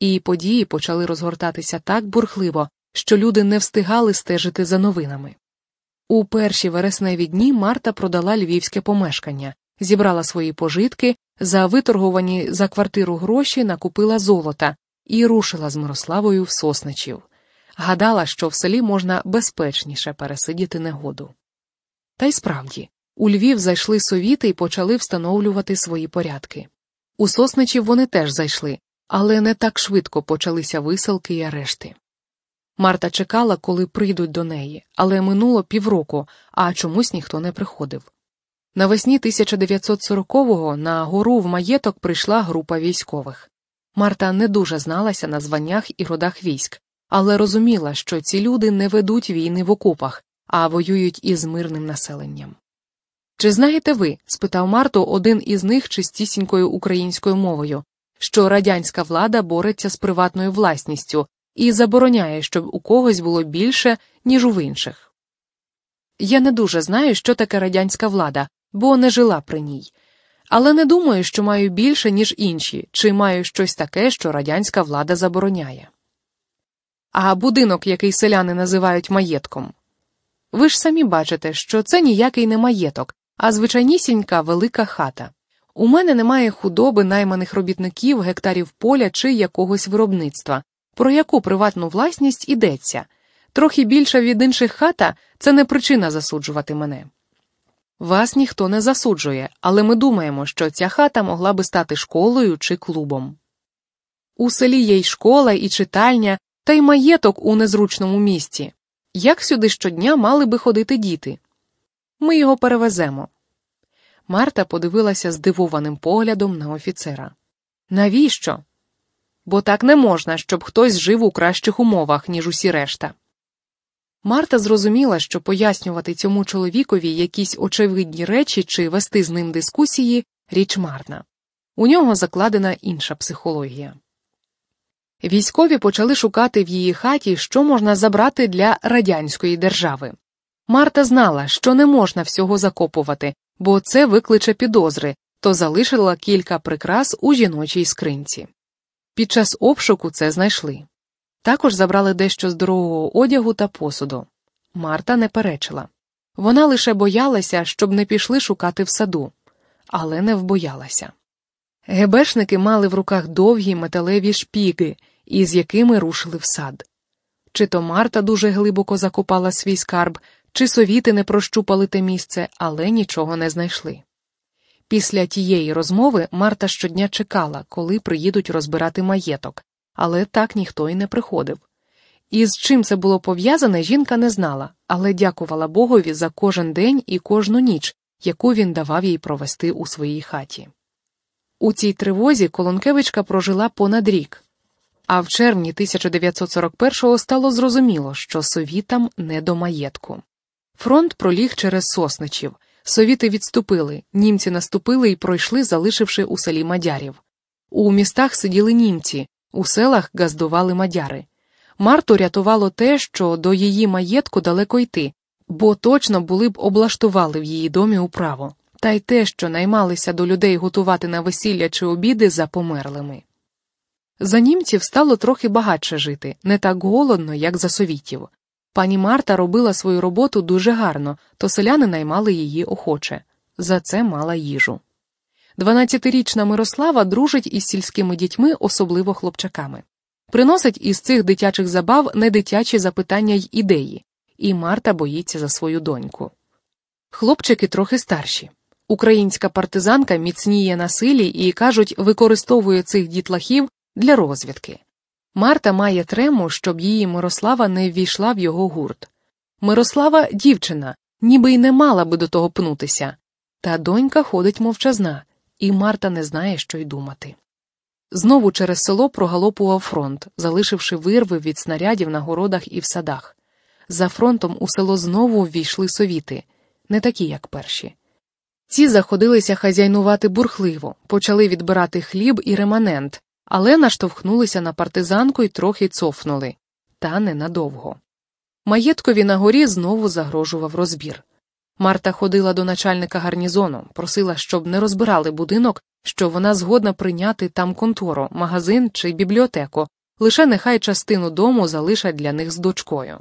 і події почали розгортатися так бурхливо, що люди не встигали стежити за новинами. У перші вересневі дні Марта продала львівське помешкання, зібрала свої пожитки, за виторговані за квартиру гроші накупила золота і рушила з Мирославою в сосничів. Гадала, що в селі можна безпечніше пересидіти негоду. Та й справді, у Львів зайшли совіти і почали встановлювати свої порядки. У сосничів вони теж зайшли, але не так швидко почалися виселки й арешти. Марта чекала, коли прийдуть до неї, але минуло півроку, а чомусь ніхто не приходив. Навесні 1940-го на гору в маєток прийшла група військових. Марта не дуже зналася на званнях і родах військ, але розуміла, що ці люди не ведуть війни в окопах, а воюють із мирним населенням. Чи знаєте ви? спитав Марту один із них чистісінькою українською мовою, що радянська влада бореться з приватною власністю і забороняє, щоб у когось було більше, ніж у інших. Я не дуже знаю, що таке радянська влада, бо не жила при ній. Але не думаю, що маю більше, ніж інші, чи маю щось таке, що радянська влада забороняє. А будинок, який селяни називають маєтком. Ви ж самі бачите, що це ніякий не маєток, а звичайнісінька велика хата. У мене немає худоби найманих робітників, гектарів поля чи якогось виробництва, про яку приватну власність ідеться. Трохи більша від інших хата це не причина засуджувати мене. Вас ніхто не засуджує, але ми думаємо, що ця хата могла би стати школою чи клубом. У селі є й школа, і читальня, та й маєток у незручному місці. Як сюди щодня мали би ходити діти? Ми його перевеземо. Марта подивилася здивованим поглядом на офіцера. Навіщо? Бо так не можна, щоб хтось жив у кращих умовах, ніж усі решта. Марта зрозуміла, що пояснювати цьому чоловікові якісь очевидні речі чи вести з ним дискусії річ марна. У нього закладена інша психологія. Військові почали шукати в її хаті, що можна забрати для радянської держави. Марта знала, що не можна всього закопувати, бо це викличе підозри, то залишила кілька прикрас у жіночій скринці. Під час обшуку це знайшли. Також забрали дещо з дорогого одягу та посуду. Марта не перечила. Вона лише боялася, щоб не пішли шукати в саду, але не вбоялася. Гебешники мали в руках довгі металеві шпіги, із якими рушили в сад. Чи то Марта дуже глибоко закопала свій скарб, чи совіти не прощупали те місце, але нічого не знайшли. Після тієї розмови Марта щодня чекала, коли приїдуть розбирати маєток, але так ніхто й не приходив. І з чим це було пов'язане, жінка не знала, але дякувала Богові за кожен день і кожну ніч, яку він давав їй провести у своїй хаті. У цій тривозі Колонкевичка прожила понад рік, а в червні 1941-го стало зрозуміло, що совітам не до маєтку. Фронт проліг через сосничів, совіти відступили, німці наступили і пройшли, залишивши у селі мадярів. У містах сиділи німці, у селах газдували мадяри. Марту рятувало те, що до її маєтку далеко йти, бо точно були б облаштували в її домі управу, та й те, що наймалися до людей готувати на весілля чи обіди за померлими. За німців стало трохи багатше жити, не так голодно, як за совітів. Пані Марта робила свою роботу дуже гарно, то селяни наймали її охоче за це мала їжу. Дванадцятирічна Мирослава дружить із сільськими дітьми, особливо хлопчаками. Приносить із цих дитячих забав недитячі запитання й ідеї, і Марта боїться за свою доньку. Хлопчики трохи старші. Українська партизанка міцніє на силі і, кажуть, використовує цих дітлахів для розвідки. Марта має трему, щоб її Мирослава не ввійшла в його гурт. Мирослава дівчина, ніби й не мала би до того пнутися, та донька ходить мовчазна, і Марта не знає, що й думати. Знову через село прогалопував фронт, залишивши вирви від снарядів на городах і в садах. За фронтом у село знову ввійшли совіти, не такі, як перші. Ці заходилися хазяйнувати бурхливо, почали відбирати хліб і реманент, але наштовхнулися на партизанку і трохи цофнули, та ненадовго. Маєткові на горі знову загрожував розбір. Марта ходила до начальника гарнізону, просила, щоб не розбирали будинок, що вона згодна прийняти там контору, магазин чи бібліотеку, лише нехай частину дому залишать для них з дочкою.